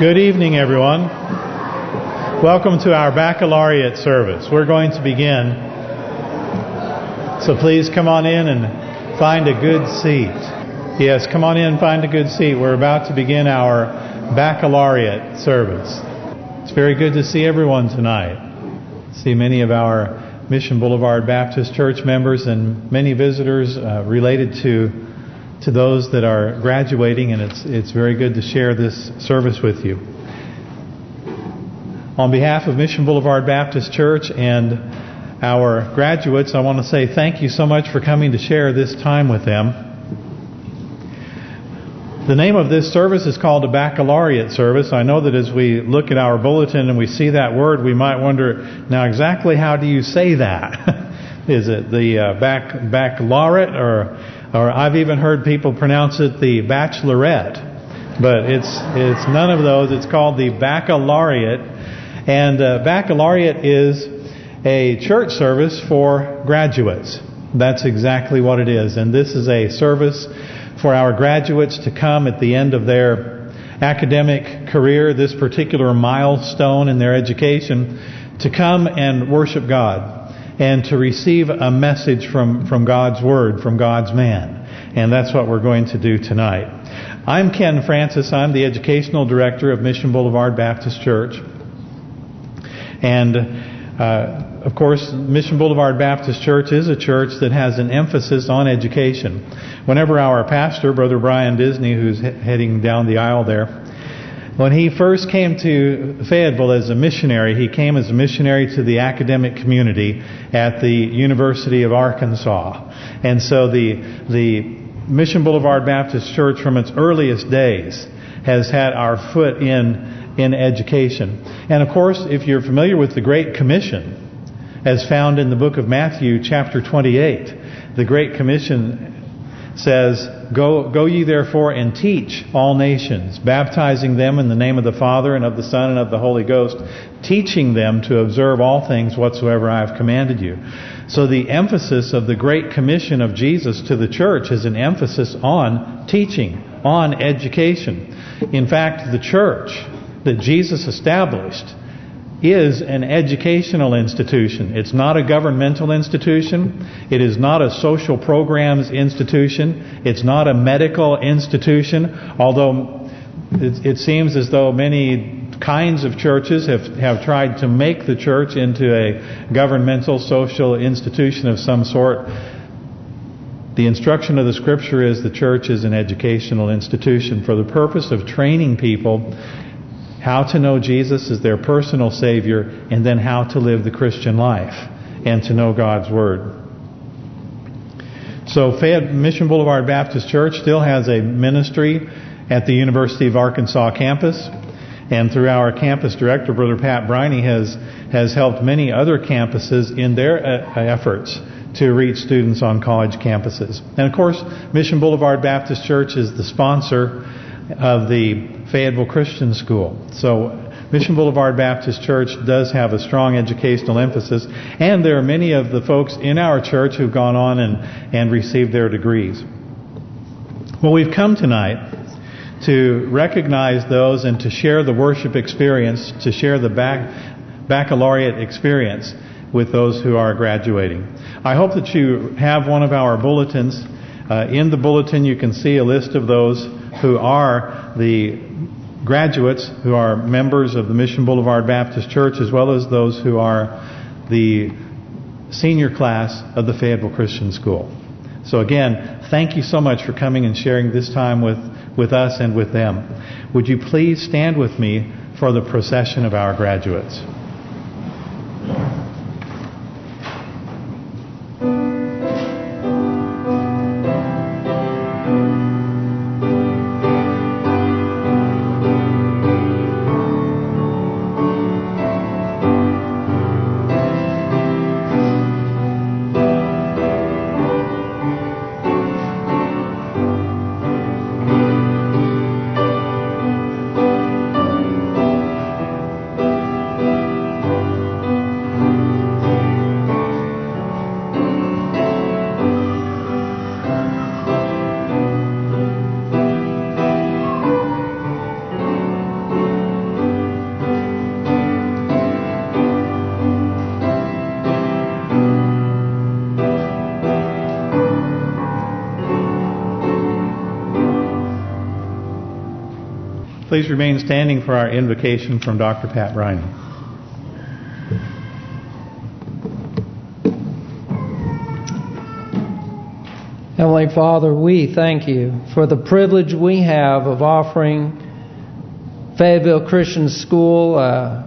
Good evening, everyone. Welcome to our baccalaureate service. We're going to begin. So please come on in and find a good seat. Yes, come on in find a good seat. We're about to begin our baccalaureate service. It's very good to see everyone tonight. See many of our Mission Boulevard Baptist Church members and many visitors uh, related to to those that are graduating, and it's it's very good to share this service with you. On behalf of Mission Boulevard Baptist Church and our graduates, I want to say thank you so much for coming to share this time with them. The name of this service is called a baccalaureate service. I know that as we look at our bulletin and we see that word, we might wonder, now exactly how do you say that? is it the uh, bac baccalaureate or or I've even heard people pronounce it the bachelorette, but it's it's none of those. It's called the baccalaureate, and uh, baccalaureate is a church service for graduates. That's exactly what it is, and this is a service for our graduates to come at the end of their academic career, this particular milestone in their education, to come and worship God and to receive a message from, from God's Word, from God's man. And that's what we're going to do tonight. I'm Ken Francis. I'm the Educational Director of Mission Boulevard Baptist Church. And, uh, of course, Mission Boulevard Baptist Church is a church that has an emphasis on education. Whenever our pastor, Brother Brian Disney, who's he heading down the aisle there, when he first came to Fayetteville as a missionary, he came as a missionary to the academic community at the University of Arkansas. And so the the Mission Boulevard Baptist Church from its earliest days has had our foot in in education. And of course, if you're familiar with the Great Commission, as found in the book of Matthew chapter 28, the Great Commission says, Go go ye therefore and teach all nations, baptizing them in the name of the Father and of the Son and of the Holy Ghost, teaching them to observe all things whatsoever I have commanded you. So the emphasis of the Great Commission of Jesus to the church is an emphasis on teaching, on education. In fact, the church that Jesus established is an educational institution. It's not a governmental institution. It is not a social programs institution. It's not a medical institution. Although it, it seems as though many kinds of churches have have tried to make the church into a governmental social institution of some sort. The instruction of the Scripture is the church is an educational institution for the purpose of training people how to know Jesus as their personal Savior, and then how to live the Christian life and to know God's Word. So Fayette Mission Boulevard Baptist Church still has a ministry at the University of Arkansas campus. And through our campus director, Brother Pat Briney, has has helped many other campuses in their uh, efforts to reach students on college campuses. And of course, Mission Boulevard Baptist Church is the sponsor of the Fayetteville Christian School. So Mission Boulevard Baptist Church does have a strong educational emphasis, and there are many of the folks in our church who've gone on and, and received their degrees. Well, we've come tonight to recognize those and to share the worship experience, to share the bac baccalaureate experience with those who are graduating. I hope that you have one of our bulletins. Uh, in the bulletin you can see a list of those who are the graduates who are members of the Mission Boulevard Baptist Church as well as those who are the senior class of the Fayetteville Christian School. So again, thank you so much for coming and sharing this time with, with us and with them. Would you please stand with me for the procession of our graduates. Standing for our invocation from Dr. Pat Riney. Heavenly Father, we thank you for the privilege we have of offering Fayetteville Christian School uh,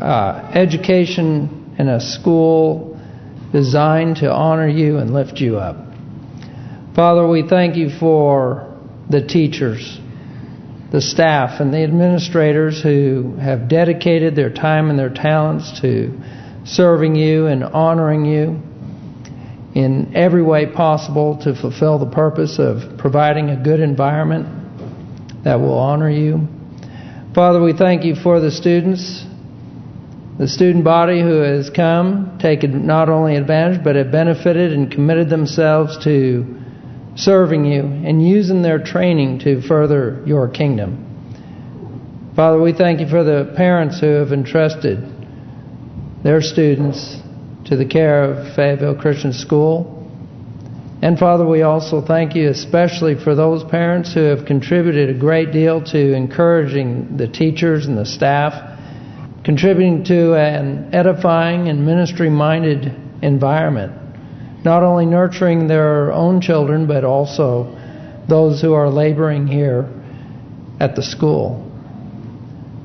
uh, education in a school designed to honor you and lift you up. Father, we thank you for the teachers, the staff, and the administrators who have dedicated their time and their talents to serving you and honoring you in every way possible to fulfill the purpose of providing a good environment that will honor you. Father, we thank you for the students, the student body who has come, taken not only advantage, but have benefited and committed themselves to serving you and using their training to further your kingdom. Father, we thank you for the parents who have entrusted their students to the care of Fayetteville Christian School. And Father, we also thank you especially for those parents who have contributed a great deal to encouraging the teachers and the staff, contributing to an edifying and ministry-minded environment, not only nurturing their own children, but also those who are laboring here at the school.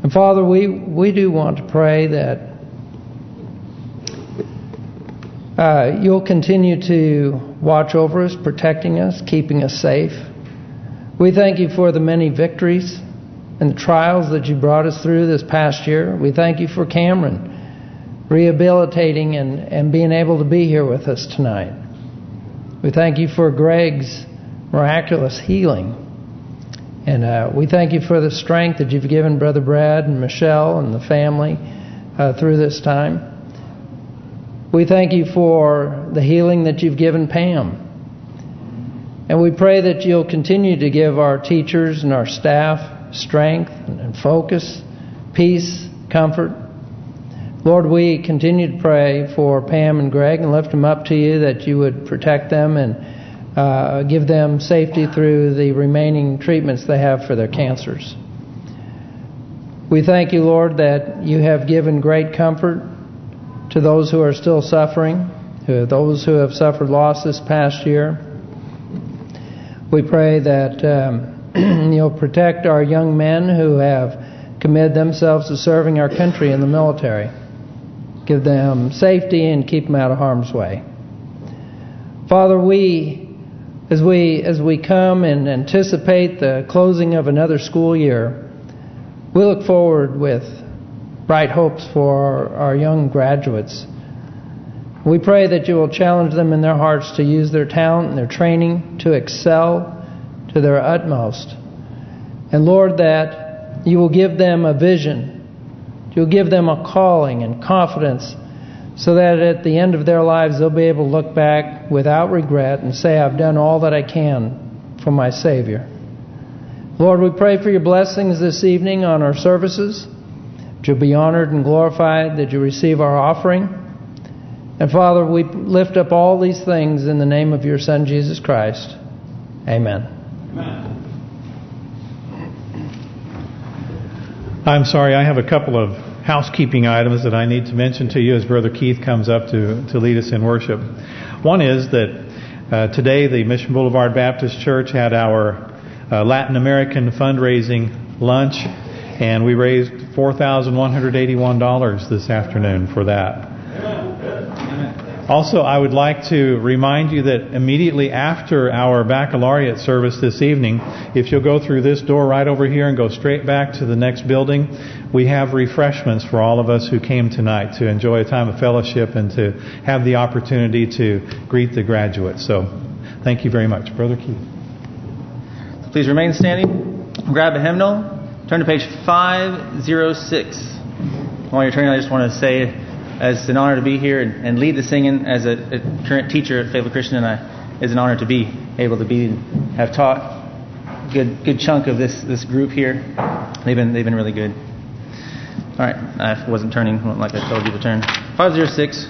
And Father, we, we do want to pray that uh, you'll continue to watch over us, protecting us, keeping us safe. We thank you for the many victories and the trials that you brought us through this past year. We thank you for Cameron rehabilitating and, and being able to be here with us tonight. We thank you for Greg's miraculous healing. And uh, we thank you for the strength that you've given Brother Brad and Michelle and the family uh, through this time. We thank you for the healing that you've given Pam. And we pray that you'll continue to give our teachers and our staff strength and focus, peace, comfort. Lord, we continue to pray for Pam and Greg and lift them up to you that you would protect them and uh, give them safety through the remaining treatments they have for their cancers. We thank you, Lord, that you have given great comfort to those who are still suffering, those who have suffered loss this past year. We pray that um, you'll protect our young men who have committed themselves to serving our country in the military. Give them safety and keep them out of harm's way. Father, we, as we as we come and anticipate the closing of another school year, we look forward with bright hopes for our, our young graduates. We pray that you will challenge them in their hearts to use their talent and their training to excel to their utmost. And Lord, that you will give them a vision. You'll give them a calling and confidence so that at the end of their lives they'll be able to look back without regret and say, I've done all that I can for my Savior. Lord, we pray for your blessings this evening on our services that you'll be honored and glorified, that you receive our offering. And Father, we lift up all these things in the name of your Son, Jesus Christ. Amen. Amen. I'm sorry, I have a couple of housekeeping items that I need to mention to you as Brother Keith comes up to, to lead us in worship. One is that uh, today the Mission Boulevard Baptist Church had our uh, Latin American fundraising lunch and we raised $4,181 this afternoon for that. Also, I would like to remind you that immediately after our baccalaureate service this evening, if you'll go through this door right over here and go straight back to the next building, we have refreshments for all of us who came tonight to enjoy a time of fellowship and to have the opportunity to greet the graduates. So, thank you very much. Brother Keith. Please remain standing. Grab a hymnal. Turn to page 506. While you're turning, I just want to say as an honor to be here and, and lead the singing as a, a, current teacher at Fayetteville Christian, and I, it's an honor to be able to be have taught a good good chunk of this this group here. They've been they've been really good. All right, I wasn't turning like I told you to turn. 506.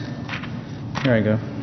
Here I go.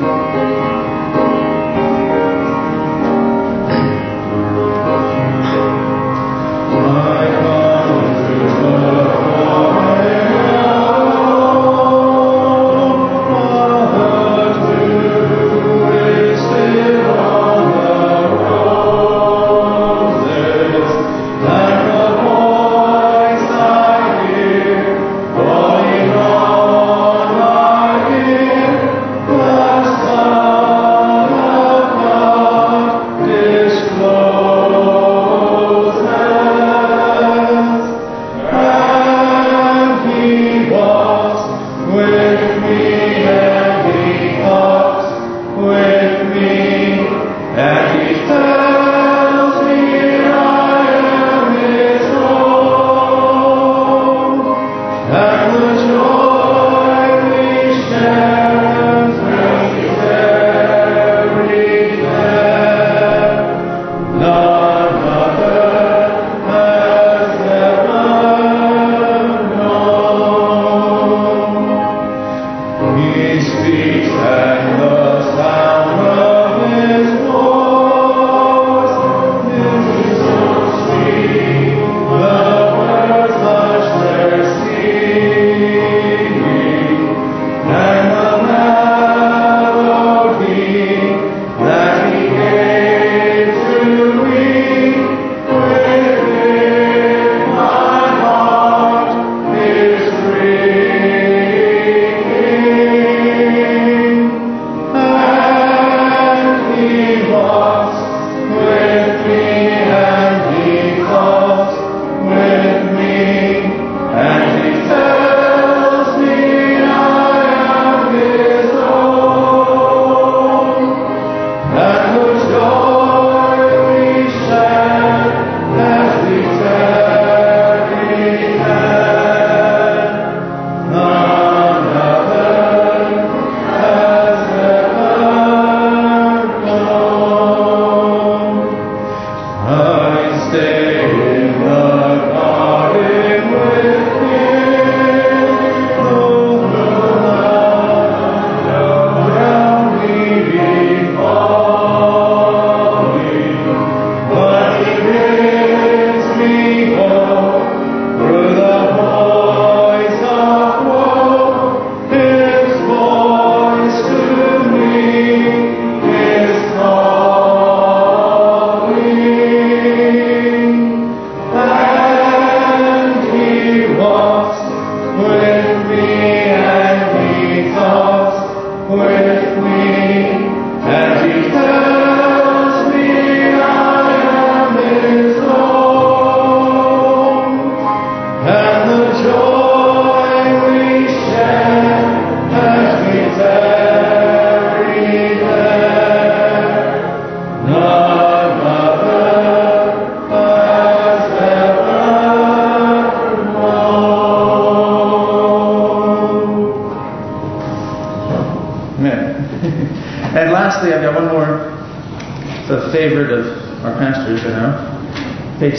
635.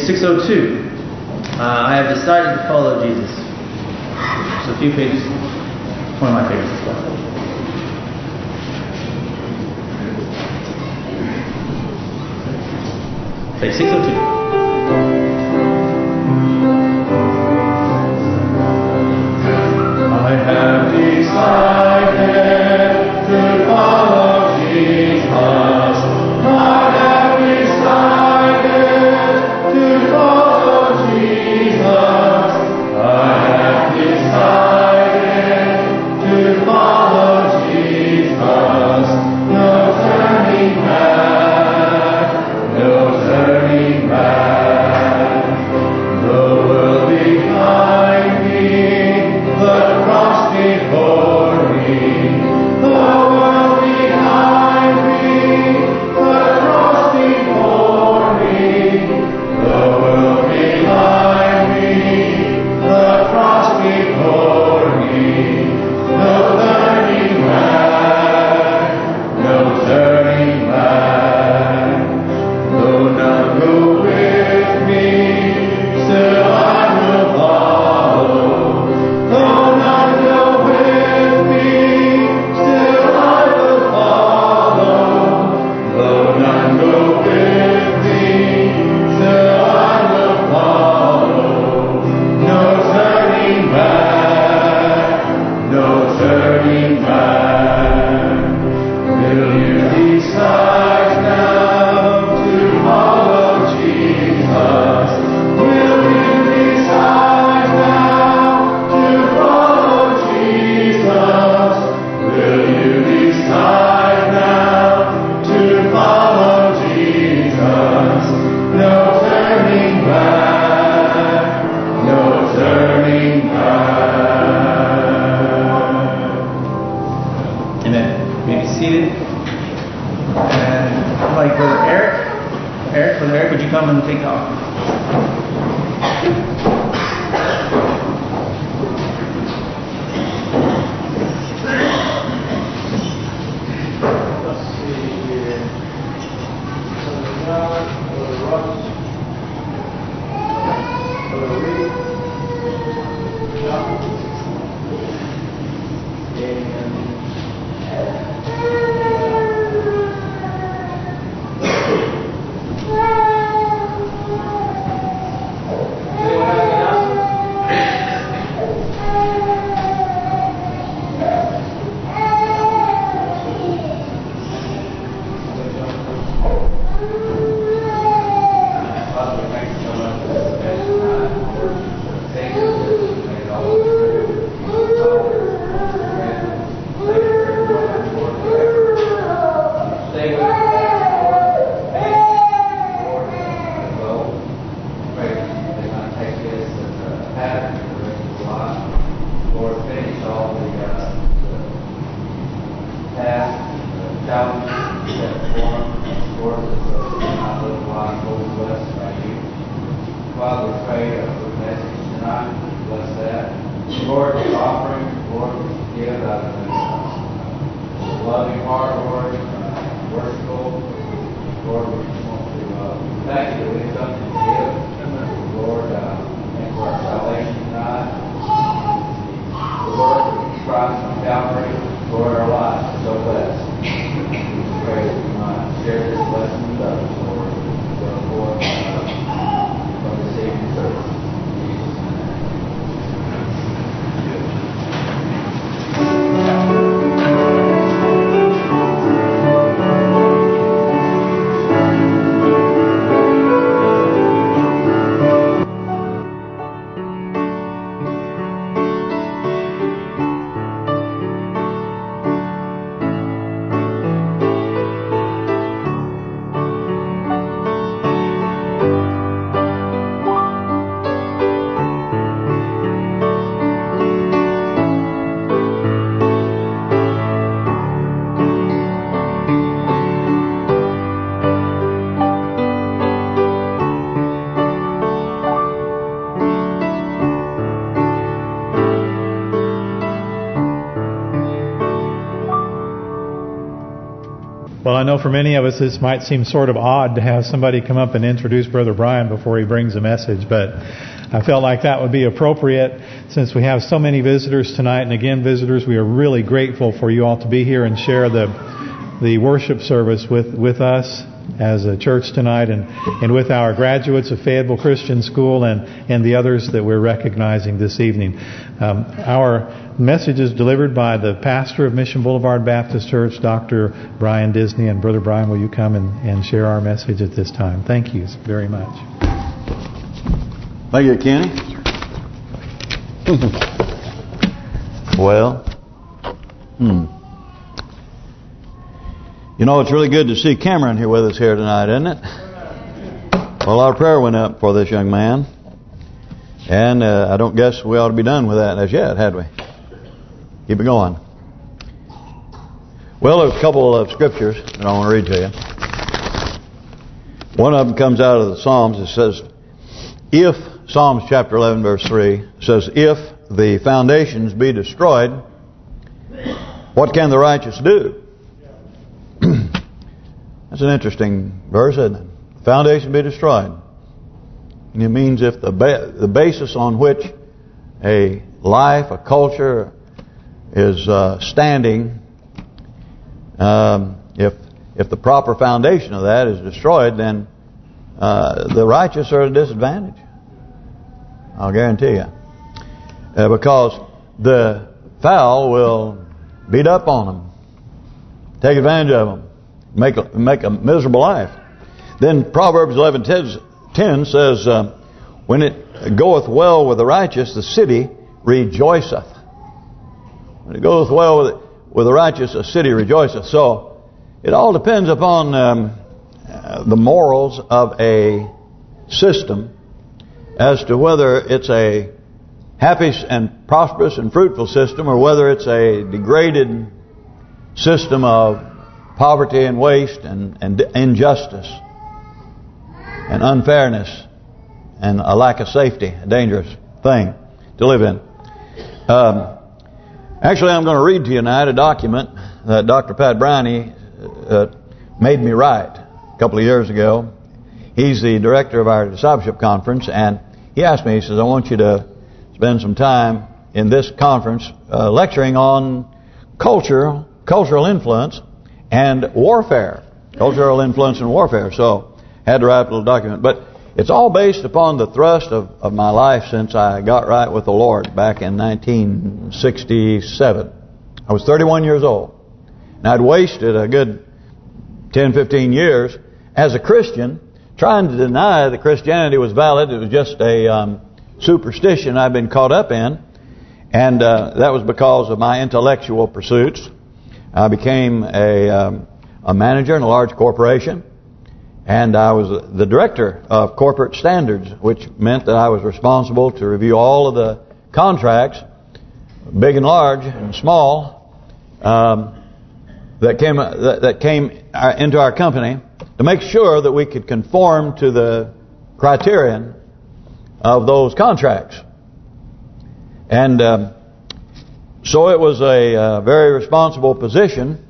602. For many of us this might seem sort of odd to have somebody come up and introduce Brother Brian before he brings a message, but I felt like that would be appropriate since we have so many visitors tonight. And again, visitors, we are really grateful for you all to be here and share the the worship service with with us as a church tonight and, and with our graduates of Fayetteville Christian School and, and the others that we're recognizing this evening. Um, our message is delivered by the pastor of Mission Boulevard Baptist Church, Dr. Brian Disney. And Brother Brian, will you come and, and share our message at this time? Thank you very much. Thank you, Kenny. well, hmm. You know, it's really good to see Cameron here with us here tonight, isn't it? Well, our prayer went up for this young man. And uh, I don't guess we ought to be done with that as yet, had we? Keep it going. Well, there's a couple of scriptures that I want to read to you. One of them comes out of the Psalms. It says, if, Psalms chapter 11, verse 3, says, if the foundations be destroyed, what can the righteous do? That's an interesting verse, isn't it? Foundation be destroyed. It means if the ba the basis on which a life, a culture is uh, standing, um, if if the proper foundation of that is destroyed, then uh, the righteous are at a disadvantage. I'll guarantee you. Uh, because the foul will beat up on them, take advantage of them, make a, make a miserable life. Then Proverbs 11:10 says, uh, "When it goeth well with the righteous, the city rejoiceth." When it goeth well with with the righteous, a city rejoiceth. So it all depends upon um, uh, the morals of a system as to whether it's a happy and prosperous and fruitful system or whether it's a degraded system of poverty and waste and, and injustice and unfairness and a lack of safety, a dangerous thing to live in. Um, actually, I'm going to read to you tonight a document that Dr. Pat Brownie uh, made me write a couple of years ago. He's the director of our discipleship conference, and he asked me, he says, I want you to spend some time in this conference uh, lecturing on culture, cultural influence and warfare, cultural influence and warfare. So, had to write a little document. But it's all based upon the thrust of, of my life since I got right with the Lord back in 1967. I was 31 years old. And I'd wasted a good 10, 15 years as a Christian trying to deny that Christianity was valid. It was just a um, superstition I'd been caught up in. And uh, that was because of my intellectual pursuits. I became a, um, a manager in a large corporation. And I was the director of corporate standards, which meant that I was responsible to review all of the contracts, big and large and small, um, that came that, that came uh, into our company to make sure that we could conform to the criterion of those contracts. And um, so it was a uh, very responsible position,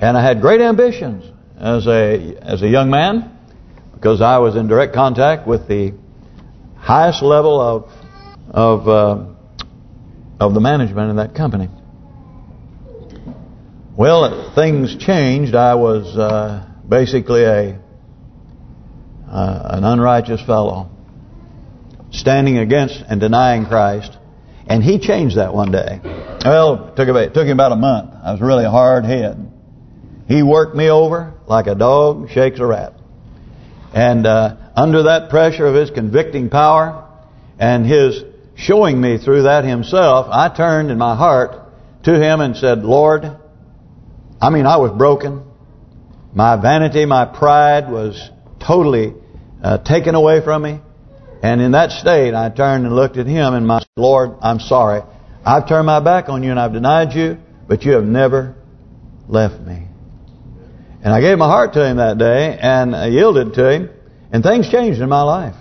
and I had great ambitions as a as a young man because I was in direct contact with the highest level of of uh, of the management in that company. Well, things changed. I was uh, basically a uh, an unrighteous fellow, standing against and denying Christ, and he changed that one day. Well, took, about, took him about a month. I was really a hard head. He worked me over like a dog shakes a rat. And uh, under that pressure of his convicting power and his showing me through that himself, I turned in my heart to him and said, Lord, I mean, I was broken. My vanity, my pride was totally uh, taken away from me. And in that state, I turned and looked at him and my Lord, I'm sorry. I've turned my back on you and I've denied you, but you have never left me. And I gave my heart to him that day and I yielded to him, and things changed in my life.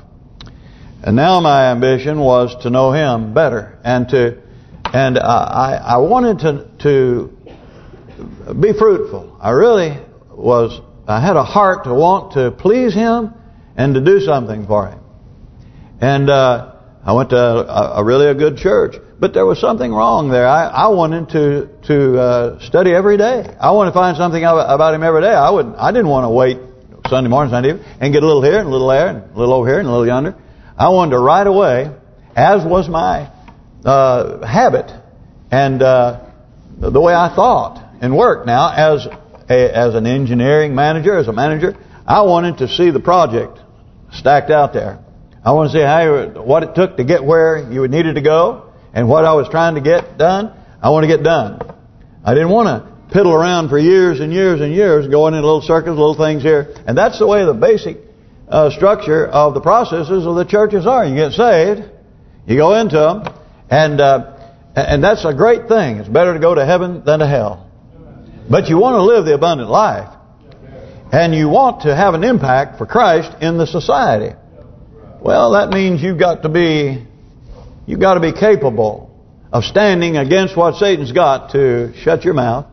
And now my ambition was to know him better and to and I I wanted to to be fruitful. I really was I had a heart to want to please Him and to do something for Him. And uh, I went to a, a, really a good church, but there was something wrong there. I, I wanted to to uh, study every day. I wanted to find something about Him every day. I would I didn't want to wait Sunday morning, Sunday evening, and get a little here and a little there and a little over here and a little yonder. I wanted to right away, as was my uh, habit and uh, the way I thought and worked. Now, as a, as an engineering manager, as a manager, I wanted to see the project stacked out there. I want to see how what it took to get where you needed to go and what I was trying to get done. I want to get done. I didn't want to piddle around for years and years and years, going in little circles, little things here. And that's the way the basic uh, structure of the processes of the churches are. You get saved, you go into them, and uh, and that's a great thing. It's better to go to heaven than to hell. But you want to live the abundant life. And you want to have an impact for Christ in the society. Well, that means you've got to be you've got to be capable of standing against what Satan's got to shut your mouth,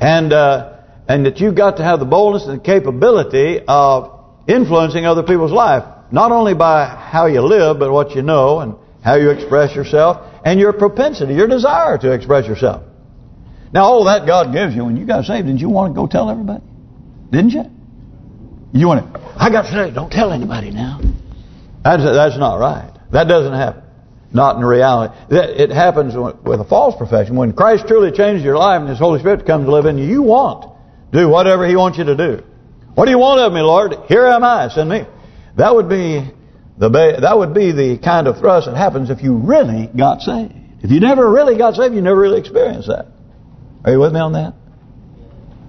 and uh, and that you've got to have the boldness and capability of influencing other people's life, not only by how you live, but what you know and how you express yourself, and your propensity, your desire to express yourself. Now, all that God gives you when you got saved, didn't you want to go tell everybody? Didn't you? You want to, I got saved, don't tell anybody now. That's that's not right. That doesn't happen. Not in reality. It happens with a false profession. When Christ truly changes your life and His Holy Spirit comes to live in you, you want do whatever He wants you to do. What do you want of me, Lord? Here am I, send me. That would be the that would be the kind of thrust that happens if you really got saved. If you never really got saved, you never really experienced that. Are you with me on that?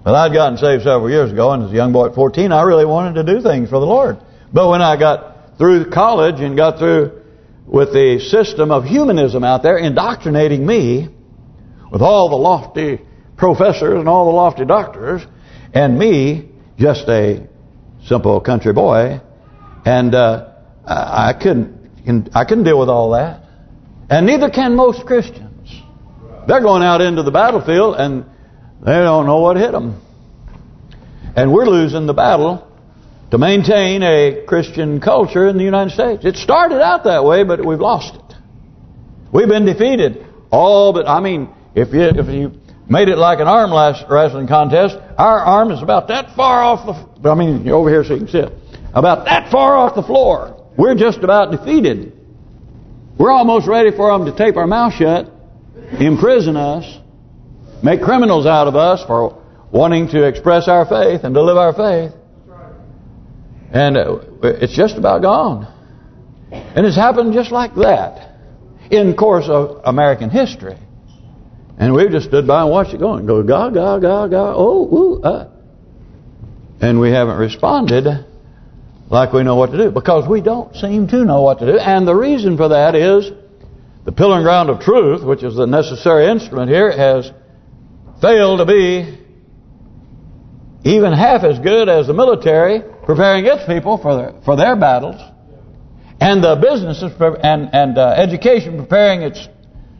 Well, I'd gotten saved several years ago, and as a young boy at 14, I really wanted to do things for the Lord. But when I got through college and got through with the system of humanism out there indoctrinating me with all the lofty professors and all the lofty doctors and me just a simple country boy. And uh, I couldn't I couldn't deal with all that. And neither can most Christians. They're going out into the battlefield and they don't know what hit them and we're losing the battle to maintain a Christian culture in the United States. It started out that way, but we've lost it. We've been defeated. All but, I mean, if you if you made it like an arm wrestling contest, our arm is about that far off the, I mean, over here so you can see it, about that far off the floor. We're just about defeated. We're almost ready for them to tape our mouth shut, imprison us, make criminals out of us for wanting to express our faith and to live our faith. And it's just about gone. And it's happened just like that in course of American history. And we've just stood by and watched it go and go, ga, ga, ga, ga, oh, ooh, uh. And we haven't responded like we know what to do. Because we don't seem to know what to do. And the reason for that is the pillar and ground of truth, which is the necessary instrument here, has failed to be even half as good as the military preparing its people for their, for their battles, and the businesses and and uh, education preparing its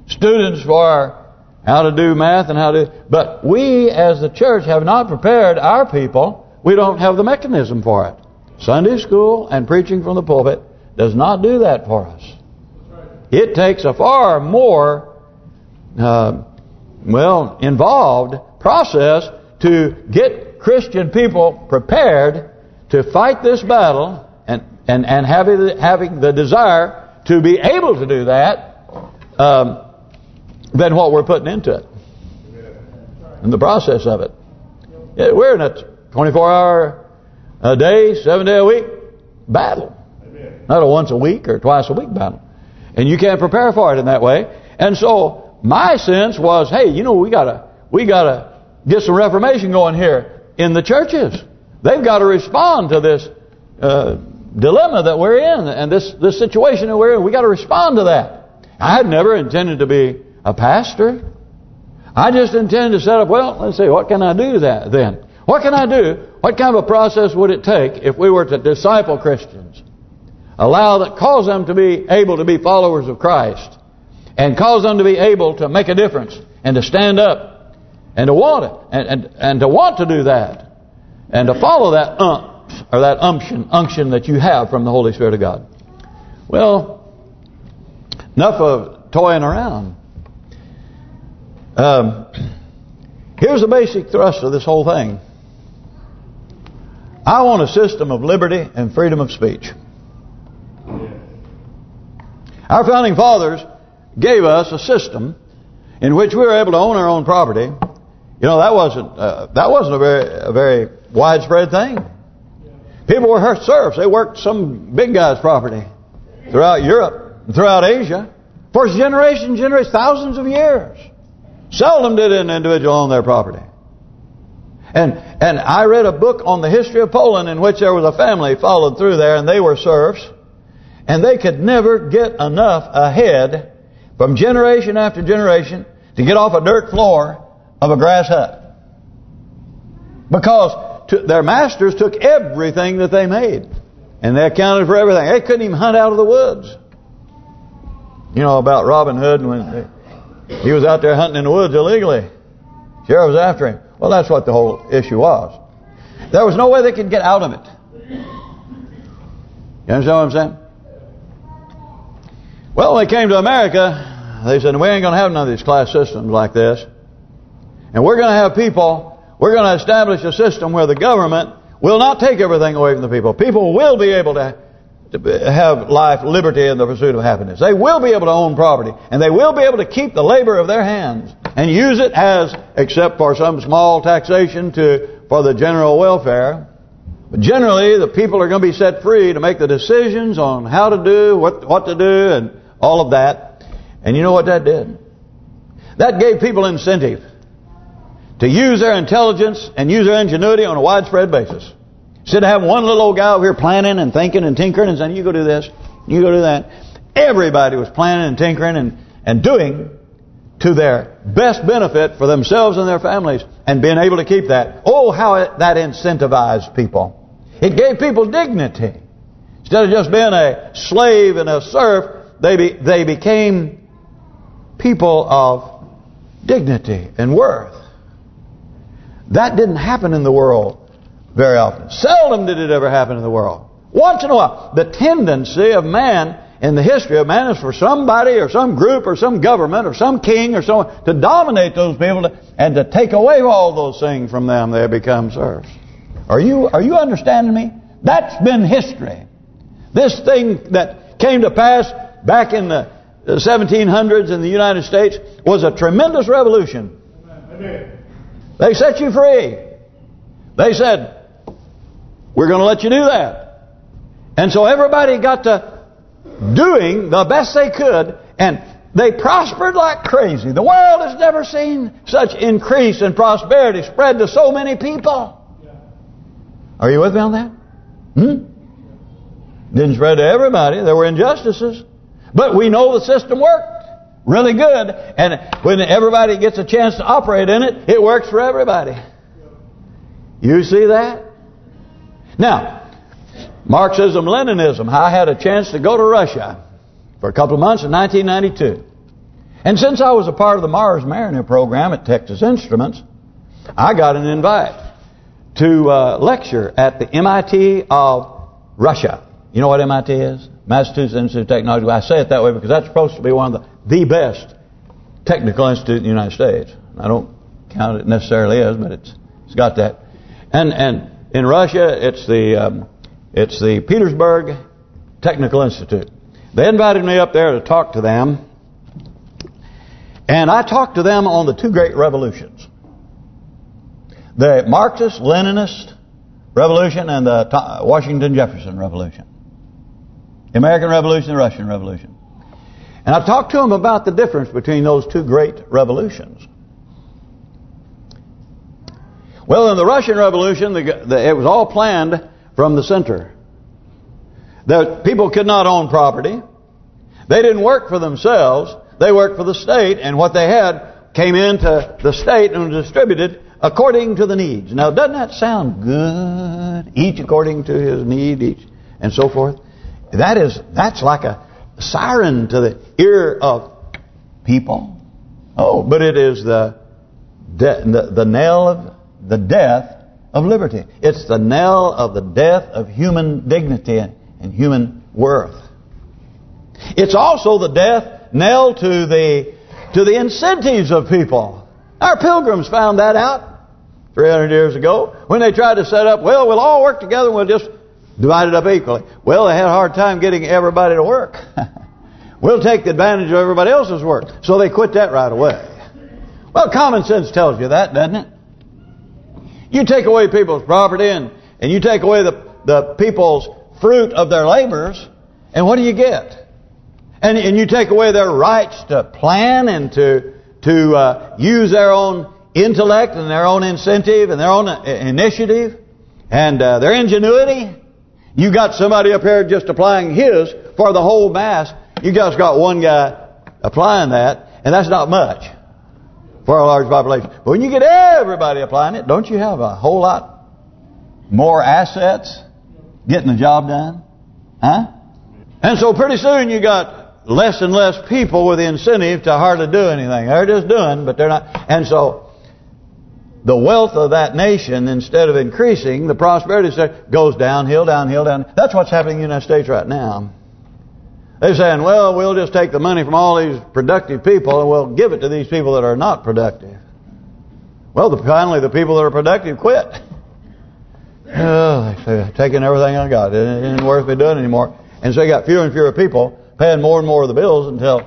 students for how to do math and how to. But we, as the church, have not prepared our people. We don't have the mechanism for it. Sunday school and preaching from the pulpit does not do that for us. It takes a far more, uh, well, involved process to get Christian people prepared to fight this battle and and and having the, having the desire to be able to do that um, than what we're putting into it in the process of it. Yeah, we're in a 24-hour a day, seven-day a week battle, not a once a week or twice a week battle, and you can't prepare for it in that way. And so my sense was, hey, you know, we gotta we gotta get some reformation going here in the churches. They've got to respond to this uh, dilemma that we're in and this this situation that we're in. We got to respond to that. I had never intended to be a pastor. I just intended to set up, well, let's see, what can I do that then? What can I do? What kind of a process would it take if we were to disciple Christians? Allow that, cause them to be able to be followers of Christ. And cause them to be able to make a difference. And to stand up. And to want it. And, and, and to want to do that. And to follow that umph, or that unction, unction that you have from the Holy Spirit of God. Well, enough of toying around. Um, here's the basic thrust of this whole thing. I want a system of liberty and freedom of speech. Our founding fathers gave us a system in which we were able to own our own property. You know that wasn't uh, that wasn't a very a very widespread thing. People were serfs. They worked some big guy's property throughout Europe, throughout Asia, for generations, generations, thousands of years. Seldom did an individual own their property. And and I read a book on the history of Poland in which there was a family followed through there, and they were serfs, and they could never get enough ahead from generation after generation to get off a dirt floor of a grass hut. Because their masters took everything that they made. And they accounted for everything. They couldn't even hunt out of the woods. You know about Robin Hood when they, he was out there hunting in the woods illegally. Sheriff was after him. Well, that's what the whole issue was. There was no way they could get out of it. You understand what I'm saying? Well, when they came to America, they said, we ain't going to have none of these class systems like this. And we're going to have people, we're going to establish a system where the government will not take everything away from the people. People will be able to, have life, liberty, and the pursuit of happiness. They will be able to own property. And they will be able to keep the labor of their hands and use it as, except for some small taxation to for the general welfare. But generally, the people are going to be set free to make the decisions on how to do, what what to do, and all of that. And you know what that did? That gave people incentive to use their intelligence and use their ingenuity on a widespread basis. Instead of having one little old guy over here planning and thinking and tinkering and saying, you go do this, you go do that. Everybody was planning and tinkering and, and doing to their best benefit for themselves and their families and being able to keep that. Oh, how it, that incentivized people. It gave people dignity. Instead of just being a slave and a serf, they be, they became people of dignity and worth. That didn't happen in the world very often. Seldom did it ever happen in the world. Once in a while. The tendency of man in the history of man is for somebody or some group or some government or some king or someone to dominate those people and to take away all those things from them. They become serfs. Are you are you understanding me? That's been history. This thing that came to pass back in the 1700s in the United States was a tremendous revolution. They set you free. They said, we're going to let you do that. And so everybody got to doing the best they could, and they prospered like crazy. The world has never seen such increase in prosperity spread to so many people. Are you with me on that? Hmm? Didn't spread to everybody. There were injustices. But we know the system worked really good. And when everybody gets a chance to operate in it, it works for everybody. You see that? Now, Marxism, Leninism. I had a chance to go to Russia for a couple of months in 1992. And since I was a part of the Mars Mariner program at Texas Instruments, I got an invite to uh, lecture at the MIT of Russia. You know what MIT is? Massachusetts Institute of Technology. I say it that way because that's supposed to be one of the the best technical institute in the United States. I don't count it necessarily as, but it's it's got that. And and in Russia, it's the um, it's the Petersburg Technical Institute. They invited me up there to talk to them, and I talked to them on the two great revolutions: the Marxist-Leninist revolution and the Washington Jefferson revolution. The American Revolution, the Russian Revolution. And I talked to him about the difference between those two great revolutions. Well, in the Russian Revolution, the, the, it was all planned from the center. The people could not own property. They didn't work for themselves. They worked for the state, and what they had came into the state and was distributed according to the needs. Now, doesn't that sound good? Each according to his need, each, and so forth. That is, that's like a siren to the ear of people. Oh, but it is the the, the nail of the death of liberty. It's the knell of the death of human dignity and human worth. It's also the death knell to the to the incentives of people. Our pilgrims found that out 300 years ago when they tried to set up, well, we'll all work together and we'll just divide it up equally. Well, they had a hard time getting everybody to work. we'll take the advantage of everybody else's work. So they quit that right away. Well, common sense tells you that, doesn't it? You take away people's property and, and you take away the, the people's fruit of their labors, and what do you get? And, and you take away their rights to plan and to to uh, use their own intellect and their own incentive and their own uh, initiative and uh, their ingenuity. You got somebody up here just applying his for the whole mass. You just got one guy applying that, and that's not much for a large population. But when you get everybody applying it, don't you have a whole lot more assets getting the job done? Huh? And so pretty soon you got less and less people with the incentive to hardly do anything. They're just doing, but they're not. And so the wealth of that nation, instead of increasing, the prosperity goes downhill, downhill, down. That's what's happening in the United States right now. They're saying, well, we'll just take the money from all these productive people and we'll give it to these people that are not productive. Well, the, finally, the people that are productive quit. Oh, they're taking everything I got. It ain't worth me doing anymore. And so you got fewer and fewer people paying more and more of the bills until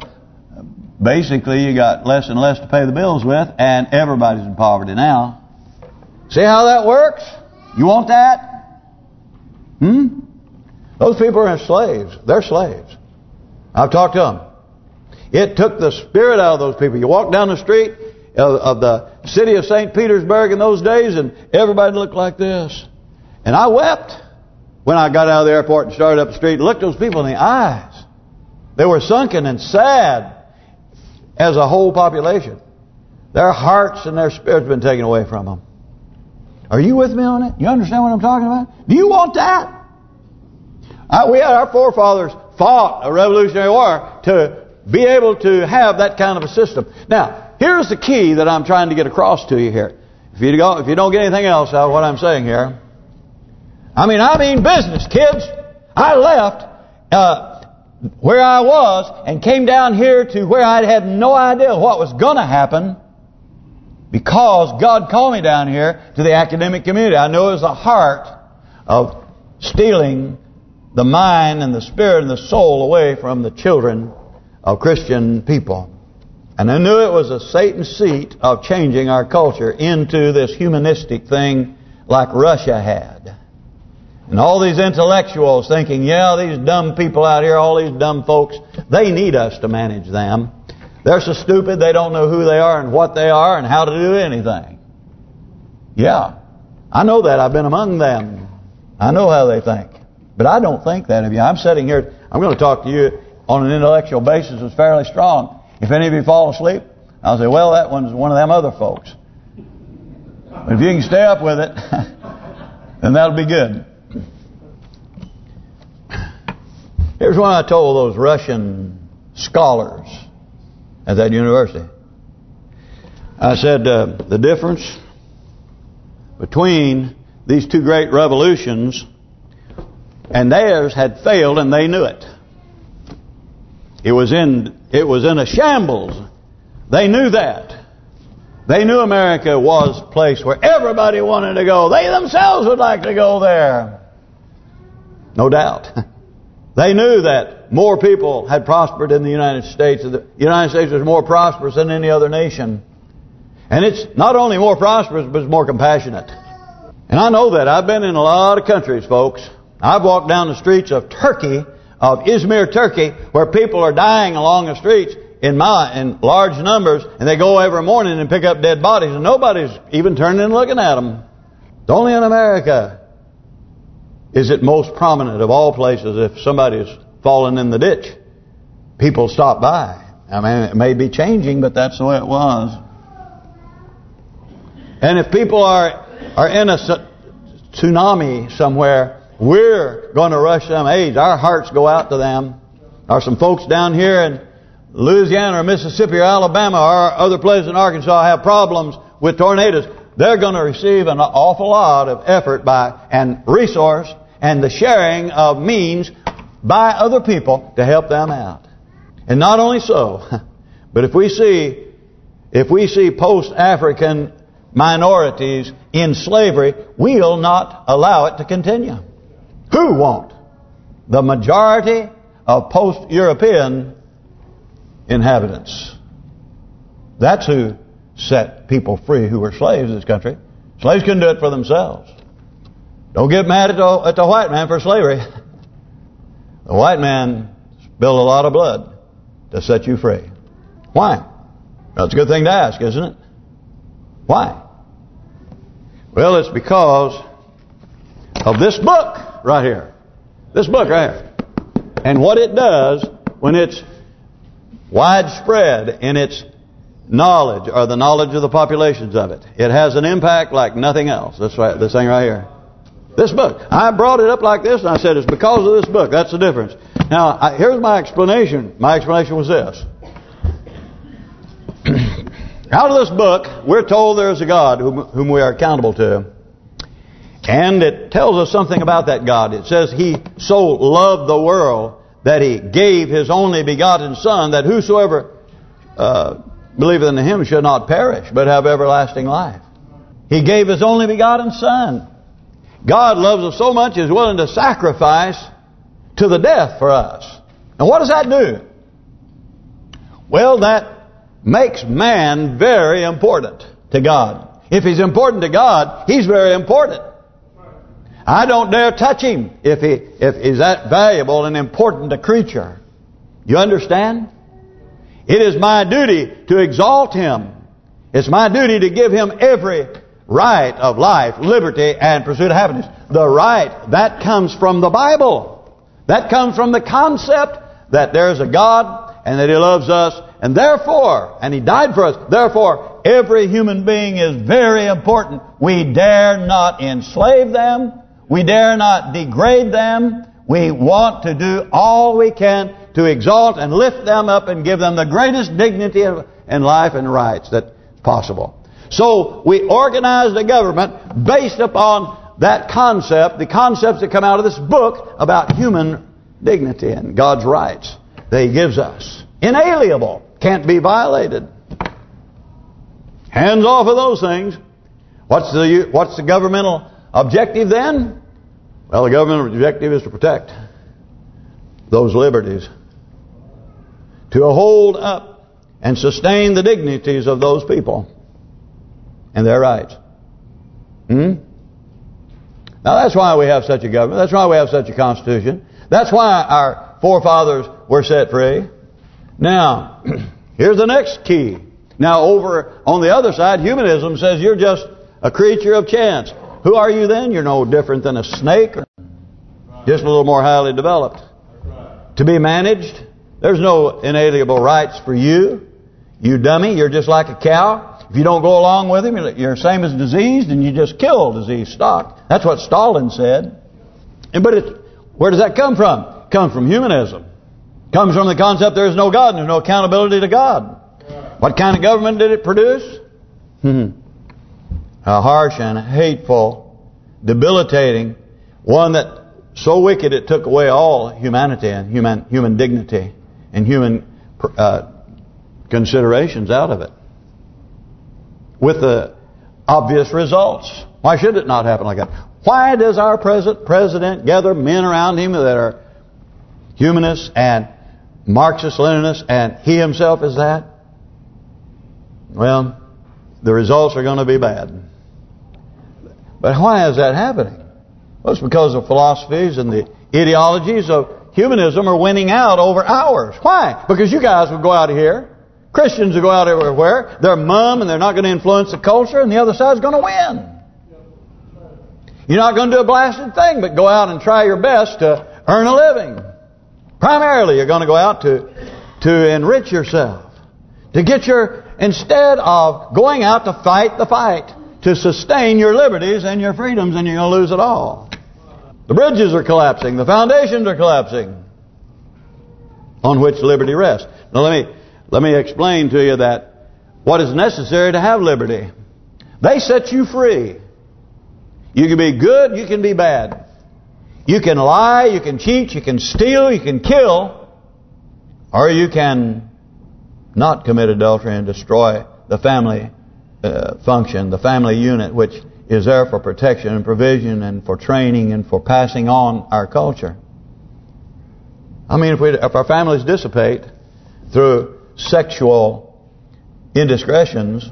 basically you got less and less to pay the bills with, and everybody's in poverty now. See how that works? You want that? Hmm? Those people are slaves. They're slaves. I've talked to them. It took the spirit out of those people. You walk down the street of, of the city of St. Petersburg in those days, and everybody looked like this. And I wept when I got out of the airport and started up the street and looked those people in the eyes. They were sunken and sad as a whole population. Their hearts and their spirits have been taken away from them. Are you with me on it? You understand what I'm talking about? Do you want that? Uh, we had our forefathers fought a revolutionary war to be able to have that kind of a system. Now, here's the key that I'm trying to get across to you here. If you don't, if you don't get anything else out of what I'm saying here, I mean, I mean business, kids. I left uh, where I was and came down here to where I had no idea what was going to happen because God called me down here to the academic community. I knew it was the heart of stealing the mind and the spirit and the soul away from the children of Christian people. And I knew it was a Satan seat of changing our culture into this humanistic thing like Russia had. And all these intellectuals thinking, yeah, these dumb people out here, all these dumb folks, they need us to manage them. They're so stupid they don't know who they are and what they are and how to do anything. Yeah, I know that. I've been among them. I know how they think. But I don't think that of you. I'm sitting here, I'm going to talk to you on an intellectual basis that's fairly strong. If any of you fall asleep, I'll say, well, that one's one of them other folks. But if you can stay up with it, then that'll be good. Here's what I told those Russian scholars at that university. I said, uh, the difference between these two great revolutions and theirs had failed and they knew it. It was in it was in a shambles. They knew that. They knew America was a place where everybody wanted to go. They themselves would like to go there. No doubt. They knew that more people had prospered in the United States. The United States was more prosperous than any other nation. And it's not only more prosperous, but it's more compassionate. And I know that. I've been in a lot of countries, folks. I've walked down the streets of Turkey, of Izmir, Turkey, where people are dying along the streets in my in large numbers, and they go every morning and pick up dead bodies, and nobody's even turning and looking at them. It's only in America is it most prominent of all places if somebody's fallen in the ditch. People stop by. I mean, it may be changing, but that's the way it was. And if people are are in a tsunami somewhere, we're going to rush them aid. Our hearts go out to them. There are some folks down here in Louisiana or Mississippi or Alabama or other places in Arkansas have problems with tornadoes. they're going to receive an awful lot of effort by and resource and the sharing of means by other people to help them out. And not only so, but if we see if we see post-African minorities in slavery, we'll not allow it to continue. Who won't? The majority of post-European inhabitants. That's who set people free who were slaves in this country. Slaves couldn't do it for themselves. Don't get mad at the, at the white man for slavery. The white man spilled a lot of blood to set you free. Why? That's a good thing to ask, isn't it? Why? Well, it's because of this book right here. This book right here. And what it does when it's widespread in its knowledge or the knowledge of the populations of it. It has an impact like nothing else. This right, this thing right here. This book. I brought it up like this and I said it's because of this book. That's the difference. Now, I, here's my explanation. My explanation was this. Out of this book, we're told there is a God whom, whom we are accountable to. And it tells us something about that God. It says He so loved the world that He gave His only begotten Son that whosoever uh, believeth in Him should not perish but have everlasting life. He gave His only begotten Son. God loves us so much He's willing to sacrifice to the death for us. And what does that do? Well, that makes man very important to God. If he's important to God, he's very important. I don't dare touch him if he if he's that valuable and important a creature. You understand? It is my duty to exalt him. It's my duty to give him every right of life, liberty, and pursuit of happiness. The right, that comes from the Bible. That comes from the concept that there's a God and that He loves us. And therefore, and He died for us, therefore, every human being is very important. We dare not enslave them. We dare not degrade them. We want to do all we can to exalt and lift them up and give them the greatest dignity in life and rights that's possible. So we organized the government based upon that concept, the concepts that come out of this book about human dignity and God's rights that He gives us. Inalienable. Can't be violated. Hands off of those things. What's the what's the governmental objective then? Well, the governmental objective is to protect those liberties. To hold up and sustain the dignities of those people and their rights. Hmm? Now that's why we have such a government. That's why we have such a constitution. That's why our forefathers were set free. Now, here's the next key. Now over on the other side, humanism says you're just a creature of chance. Who are you then? You're no different than a snake. Just a little more highly developed. To be managed. There's no inalienable rights for you. You dummy, you're just like a cow. If you don't go along with him, you're same as diseased, and you just kill diseased stock. That's what Stalin said. And but it, where does that come from? Comes from humanism. Comes from the concept there is no God and there's no accountability to God. What kind of government did it produce? Hmm. A harsh and hateful, debilitating, one that so wicked it took away all humanity and human human dignity and human uh, considerations out of it with the obvious results. Why should it not happen like that? Why does our president, president gather men around him that are humanists and Marxist-Leninists and he himself is that? Well, the results are going to be bad. But why is that happening? Well, it's because the philosophies and the ideologies of humanism are winning out over ours. Why? Because you guys will go out of here Christians will go out everywhere. They're mum and they're not going to influence the culture and the other side's going to win. You're not going to do a blasted thing but go out and try your best to earn a living. Primarily you're going to go out to to enrich yourself. To get your, instead of going out to fight the fight, to sustain your liberties and your freedoms and you're going to lose it all. The bridges are collapsing. The foundations are collapsing on which liberty rests. Now let me let me explain to you that what is necessary to have liberty. They set you free. You can be good, you can be bad. You can lie, you can cheat, you can steal, you can kill, or you can not commit adultery and destroy the family uh, function, the family unit, which is there for protection and provision and for training and for passing on our culture. I mean, if we if our families dissipate through sexual indiscretions,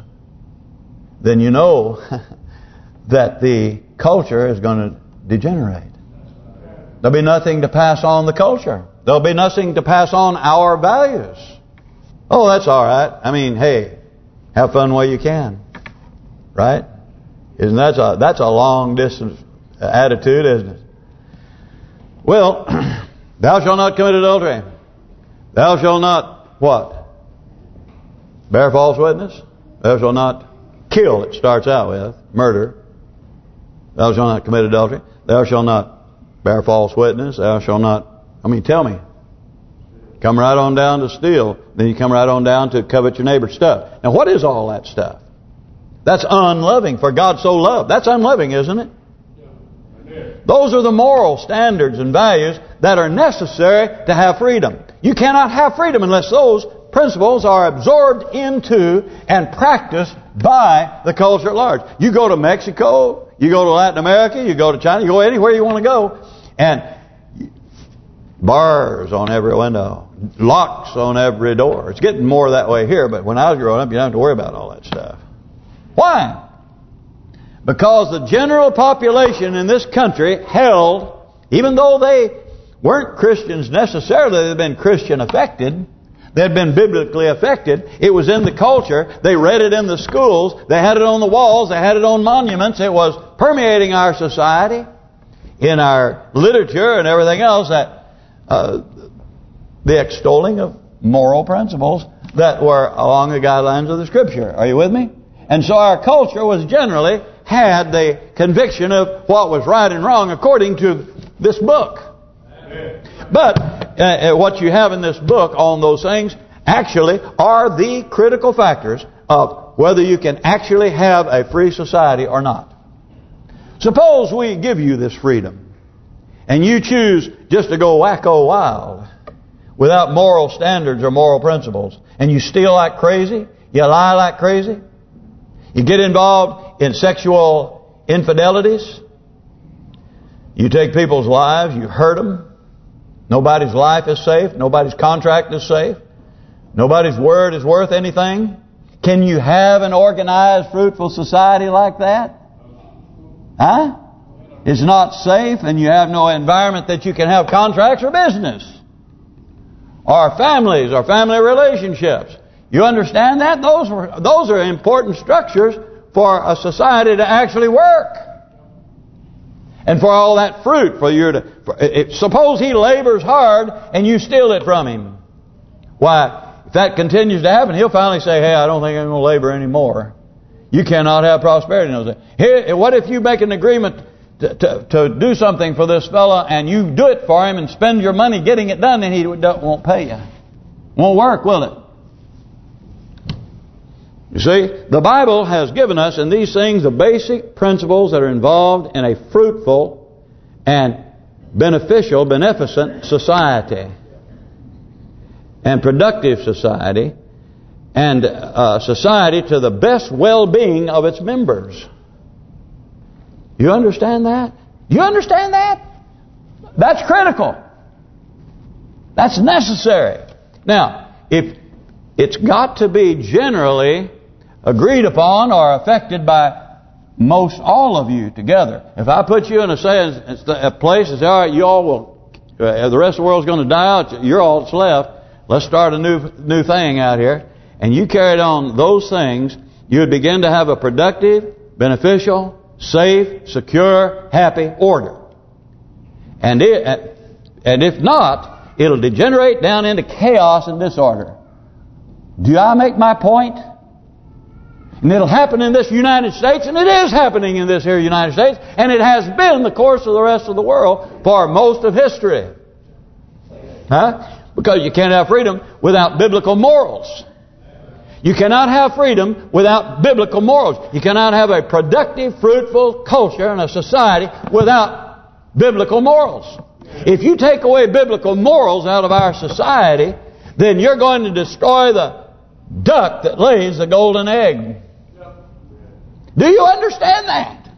then you know that the culture is going to degenerate. There'll be nothing to pass on the culture. There'll be nothing to pass on our values. Oh, that's all right. I mean, hey, have fun while you can. Right? Isn't that a that's a long distance attitude, isn't it? Well, thou shalt not commit adultery. Thou shalt not what? Bear false witness. Thou shalt not kill. It starts out with murder. Thou shalt not commit adultery. Thou shalt not bear false witness. Thou shalt not. I mean, tell me. Come right on down to steal. Then you come right on down to covet your neighbor's stuff. Now, what is all that stuff? That's unloving. For God so loved. That's unloving, isn't it? Those are the moral standards and values that are necessary to have freedom. You cannot have freedom unless those principles are absorbed into and practiced by the culture at large. You go to Mexico, you go to Latin America, you go to China, you go anywhere you want to go, and bars on every window, locks on every door. It's getting more that way here, but when I was growing up, you didn't have to worry about all that stuff. Why? Because the general population in this country held, even though they weren't Christians necessarily, they'd been Christian affected, they'd been biblically affected, it was in the culture, they read it in the schools, they had it on the walls, they had it on monuments, it was permeating our society, in our literature and everything else, that uh, the extolling of moral principles that were along the guidelines of the Scripture. Are you with me? And so our culture was generally had the conviction of what was right and wrong according to this book. But uh, uh, what you have in this book on those things actually are the critical factors of whether you can actually have a free society or not. Suppose we give you this freedom and you choose just to go wacko wild without moral standards or moral principles and you steal like crazy, you lie like crazy, you get involved in sexual infidelities. You take people's lives, you hurt them. Nobody's life is safe. Nobody's contract is safe. Nobody's word is worth anything. Can you have an organized, fruitful society like that? Huh? It's not safe and you have no environment that you can have contracts or business. Or families or family relationships. You understand that? Those those are important structures for a society to actually work. And for all that fruit for you to... For, if, suppose he labors hard and you steal it from him. Why, if that continues to happen, he'll finally say, hey, I don't think I'm going to labor anymore. You cannot have prosperity. Here, what if you make an agreement to, to, to do something for this fella and you do it for him and spend your money getting it done and he won't pay you? Won't work, will it? You see, the Bible has given us in these things the basic principles that are involved in a fruitful and beneficial, beneficent society and productive society and a society to the best well-being of its members. You understand that? You understand that? That's critical. That's necessary. Now, if it's got to be generally agreed upon or affected by most all of you together. If I put you in a, a place and say, all right, you all will, uh, the rest of the world's going to die out, you're all that's left, let's start a new new thing out here, and you carried on those things, you would begin to have a productive, beneficial, safe, secure, happy order. And it, and if not, it'll degenerate down into chaos and disorder. Do I make my point? And it'll happen in this United States, and it is happening in this here United States, and it has been the course of the rest of the world for most of history. Huh? Because you can't have freedom without biblical morals. You cannot have freedom without biblical morals. You cannot have a productive, fruitful culture and a society without biblical morals. If you take away biblical morals out of our society, then you're going to destroy the duck that lays the golden egg. Do you understand that?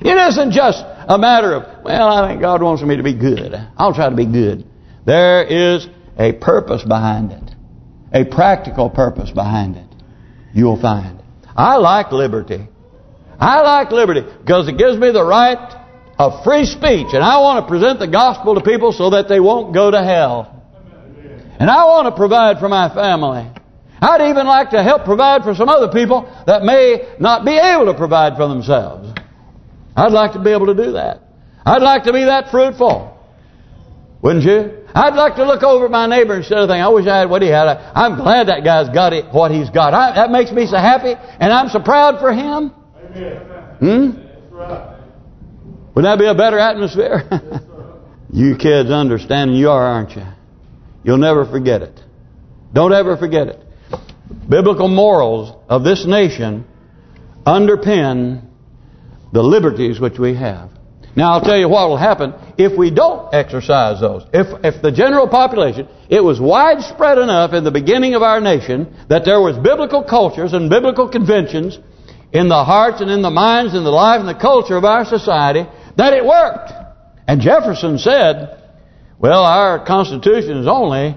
It isn't just a matter of, well, I think God wants me to be good. I'll try to be good. There is a purpose behind it. A practical purpose behind it. You'll find. I like liberty. I like liberty because it gives me the right of free speech. And I want to present the gospel to people so that they won't go to hell. And I want to provide for my family. I'd even like to help provide for some other people that may not be able to provide for themselves. I'd like to be able to do that. I'd like to be that fruitful. Wouldn't you? I'd like to look over at my neighbor instead of thinking, I wish I had what he had. I'm glad that guy's got it, what he's got. I, that makes me so happy, and I'm so proud for him. Amen. Hmm? Wouldn't that be a better atmosphere? you kids understand, you are, aren't you? You'll never forget it. Don't ever forget it. Biblical morals of this nation underpin the liberties which we have. Now, I'll tell you what will happen if we don't exercise those. If if the general population, it was widespread enough in the beginning of our nation that there was biblical cultures and biblical conventions in the hearts and in the minds and the life and the culture of our society that it worked. And Jefferson said, well, our Constitution is only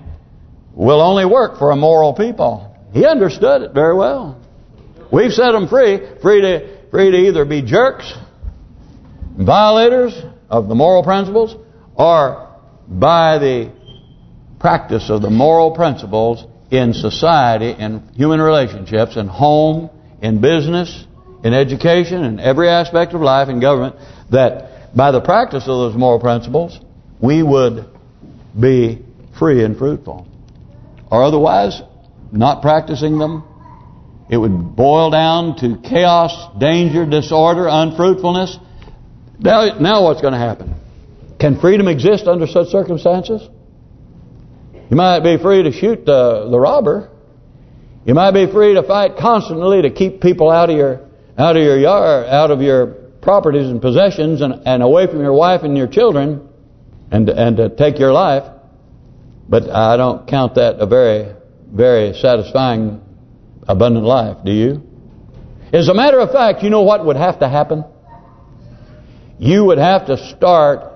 will only work for a moral people. He understood it very well. We've set them free, free to free to either be jerks, violators of the moral principles, or by the practice of the moral principles in society, in human relationships, in home, in business, in education, in every aspect of life, in government, that by the practice of those moral principles, we would be free and fruitful. Or otherwise, not practicing them, it would boil down to chaos, danger, disorder, unfruitfulness. Now, now what's going to happen? Can freedom exist under such circumstances? You might be free to shoot the, the robber. You might be free to fight constantly to keep people out of your out of your yard, out of your properties and possessions, and, and away from your wife and your children, and and to take your life. But I don't count that a very, very satisfying, abundant life. Do you? As a matter of fact, you know what would have to happen? You would have to start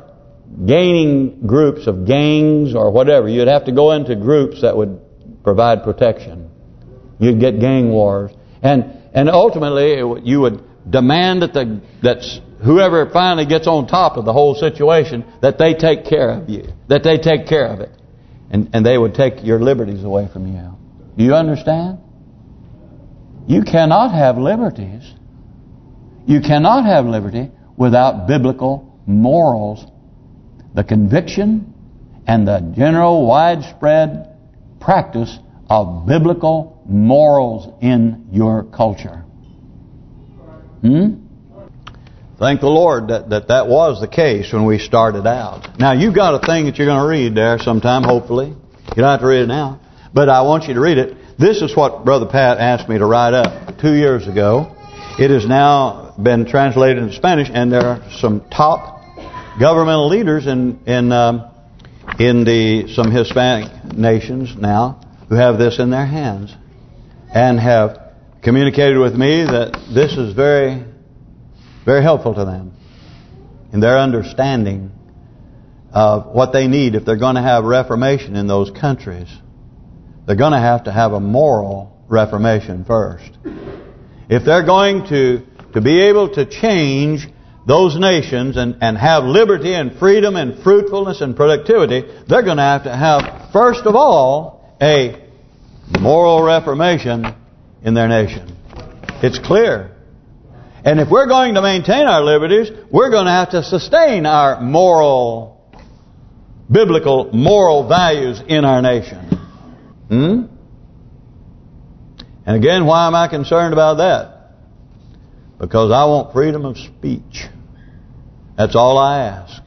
gaining groups of gangs or whatever. You'd have to go into groups that would provide protection. You'd get gang wars. And and ultimately, you would demand that the that's whoever finally gets on top of the whole situation, that they take care of you, that they take care of it. And and they would take your liberties away from you. Do you understand? You cannot have liberties. You cannot have liberty without biblical morals. The conviction and the general widespread practice of biblical morals in your culture. Hmm? Thank the Lord that, that that was the case when we started out. Now, you've got a thing that you're going to read there sometime, hopefully. You don't have to read it now. But I want you to read it. This is what Brother Pat asked me to write up two years ago. It has now been translated into Spanish, and there are some top governmental leaders in in um, in the some Hispanic nations now who have this in their hands and have communicated with me that this is very, very helpful to them in their understanding of what they need if they're going to have reformation in those countries. They're going to have to have a moral reformation first. If they're going to to be able to change those nations and, and have liberty and freedom and fruitfulness and productivity, they're going to have to have, first of all, a moral reformation in their nation. It's clear. And if we're going to maintain our liberties, we're going to have to sustain our moral, biblical moral values in our nation. Hmm? And again, why am I concerned about that? Because I want freedom of speech. That's all I ask.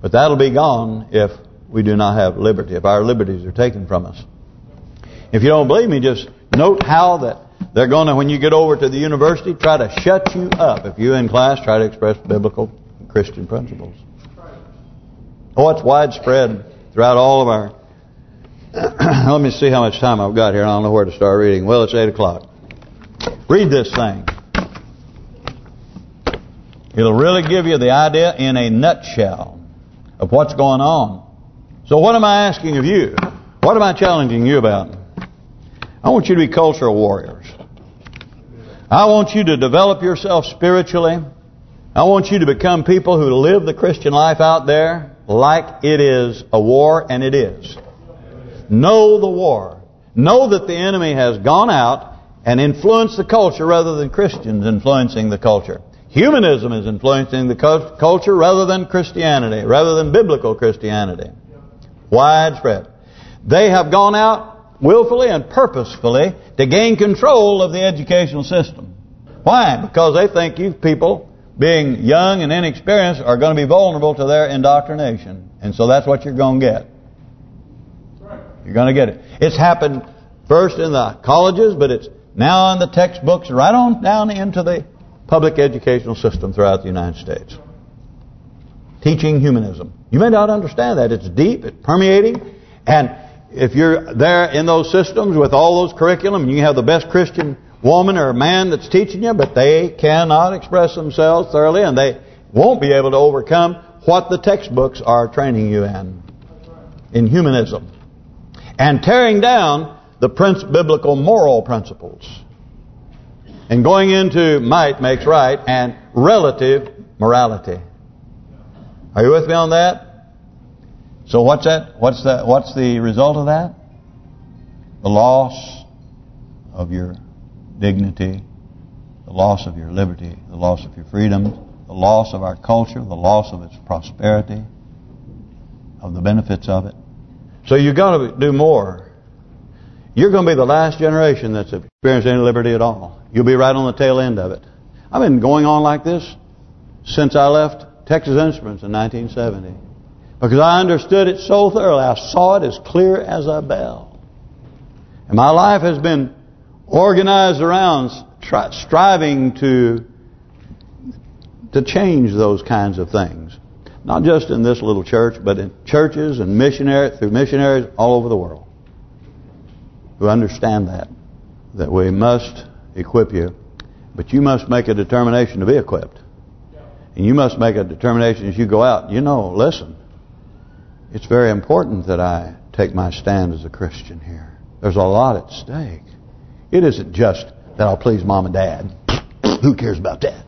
But that'll be gone if we do not have liberty, if our liberties are taken from us. If you don't believe me, just note how that they're going to, when you get over to the university, try to shut you up. If you in class try to express biblical Christian principles. Oh, it's widespread throughout all of our... Let me see how much time I've got here. I don't know where to start reading. Well, it's 8 o'clock. Read this thing. It'll really give you the idea in a nutshell of what's going on. So what am I asking of you? What am I challenging you about? I want you to be cultural warriors. I want you to develop yourself spiritually. I want you to become people who live the Christian life out there like it is a war, and it is. Know the war. Know that the enemy has gone out and influenced the culture rather than Christians influencing the culture. Humanism is influencing the culture rather than Christianity, rather than biblical Christianity. Widespread. They have gone out willfully and purposefully to gain control of the educational system. Why? Because they think you people, being young and inexperienced, are going to be vulnerable to their indoctrination. And so that's what you're going to get. You're going to get it. It's happened first in the colleges, but it's now in the textbooks, right on down into the public educational system throughout the United States. Teaching humanism. You may not understand that. It's deep, it's permeating, and if you're there in those systems with all those curriculum, you have the best Christian woman or man that's teaching you, but they cannot express themselves thoroughly, and they won't be able to overcome what the textbooks are training you in, in humanism. And tearing down the biblical moral principles. And going into might makes right and relative morality. Are you with me on that? So what's that? What's that? What's the result of that? The loss of your dignity, the loss of your liberty, the loss of your freedom, the loss of our culture, the loss of its prosperity, of the benefits of it. So you've got to do more. You're going to be the last generation that's experienced any liberty at all. You'll be right on the tail end of it. I've been going on like this since I left Texas Instruments in 1970. Because I understood it so thoroughly. I saw it as clear as a bell. And my life has been organized around striving to to change those kinds of things. Not just in this little church, but in churches and missionary through missionaries all over the world who understand that. That we must equip you, but you must make a determination to be equipped. And you must make a determination as you go out. You know, listen, it's very important that I take my stand as a Christian here. There's a lot at stake. It isn't just that I'll please mom and dad. Who cares about that?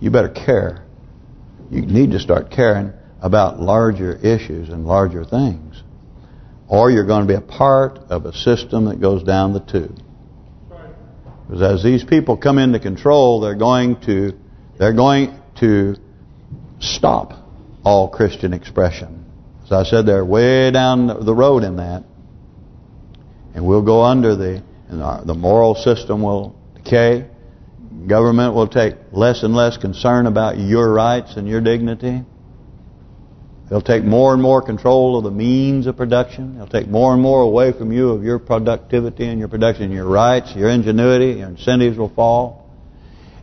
You better care. You need to start caring about larger issues and larger things. Or you're going to be a part of a system that goes down the tube. Because as these people come into control, they're going to they're going to stop all Christian expression. As I said, they're way down the road in that. And we'll go under the, our, the moral system will decay. Government will take less and less concern about your rights and your dignity. They'll take more and more control of the means of production. They'll take more and more away from you of your productivity and your production. Your rights, your ingenuity, your incentives will fall.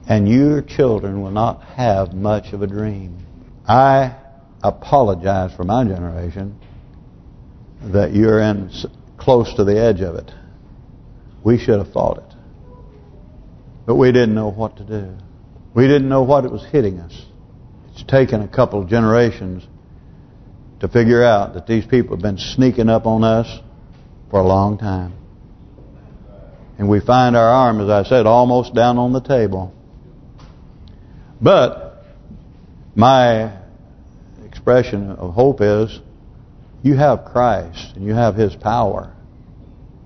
And your children will not have much of a dream. I apologize for my generation that you're in close to the edge of it. We should have fought it. But we didn't know what to do. We didn't know what it was hitting us. It's taken a couple of generations to figure out that these people have been sneaking up on us for a long time. And we find our arm, as I said, almost down on the table. But my expression of hope is you have Christ and you have His power.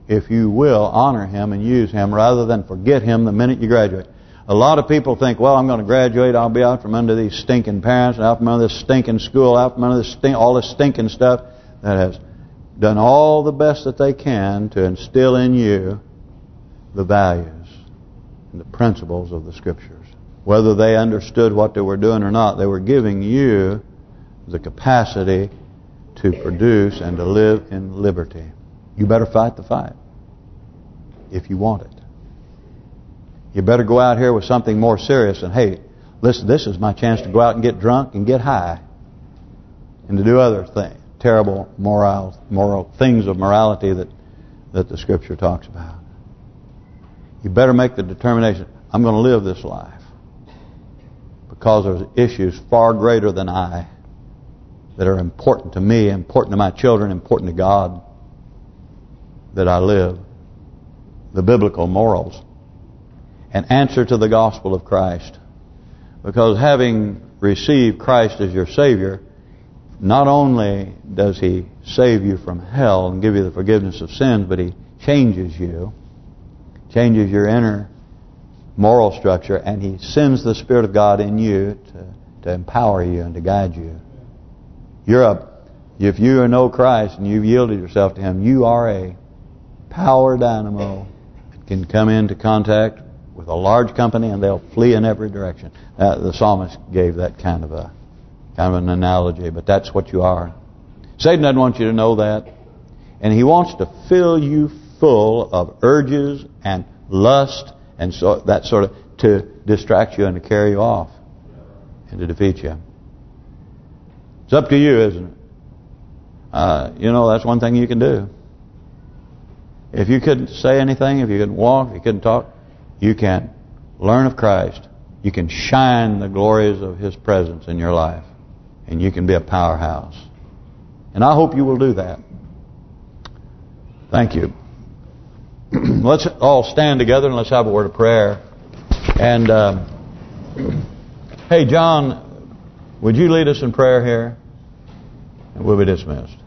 If you will honor Him and use Him rather than forget Him the minute you graduate. A lot of people think, well, I'm going to graduate. I'll be out from under these stinking parents, out from under this stinking school, out from under this stink, all this stinking stuff that has done all the best that they can to instill in you the values and the principles of the Scriptures. Whether they understood what they were doing or not, they were giving you the capacity to produce and to live in liberty. You better fight the fight. if you want it. You better go out here with something more serious and, hey, listen, this is my chance to go out and get drunk and get high. And to do other things, terrible moral, moral things of morality that, that the Scripture talks about. You better make the determination, I'm going to live this life. Because there's issues far greater than I that are important to me, important to my children, important to God that I live. The biblical morals. And answer to the gospel of Christ. Because having received Christ as your Savior, not only does He save you from hell and give you the forgiveness of sins, but He changes you, changes your inner moral structure, and He sends the Spirit of God in you to, to empower you and to guide you. You're a, if you are know Christ and you've yielded yourself to Him, you are a power dynamo that can come into contact with a large company and they'll flee in every direction. Uh, the psalmist gave that kind of a kind of an analogy, but that's what you are. Satan doesn't want you to know that. And he wants to fill you full of urges and lust and so that sort of to distract you and to carry you off and to defeat you. It's up to you, isn't it? Uh, you know, that's one thing you can do. If you couldn't say anything, if you couldn't walk, if you couldn't talk, you can learn of Christ. You can shine the glories of His presence in your life. And you can be a powerhouse. And I hope you will do that. Thank you. let's all stand together and let's have a word of prayer. And, uh, hey, John, would you lead us in prayer here? We'll be dismissed.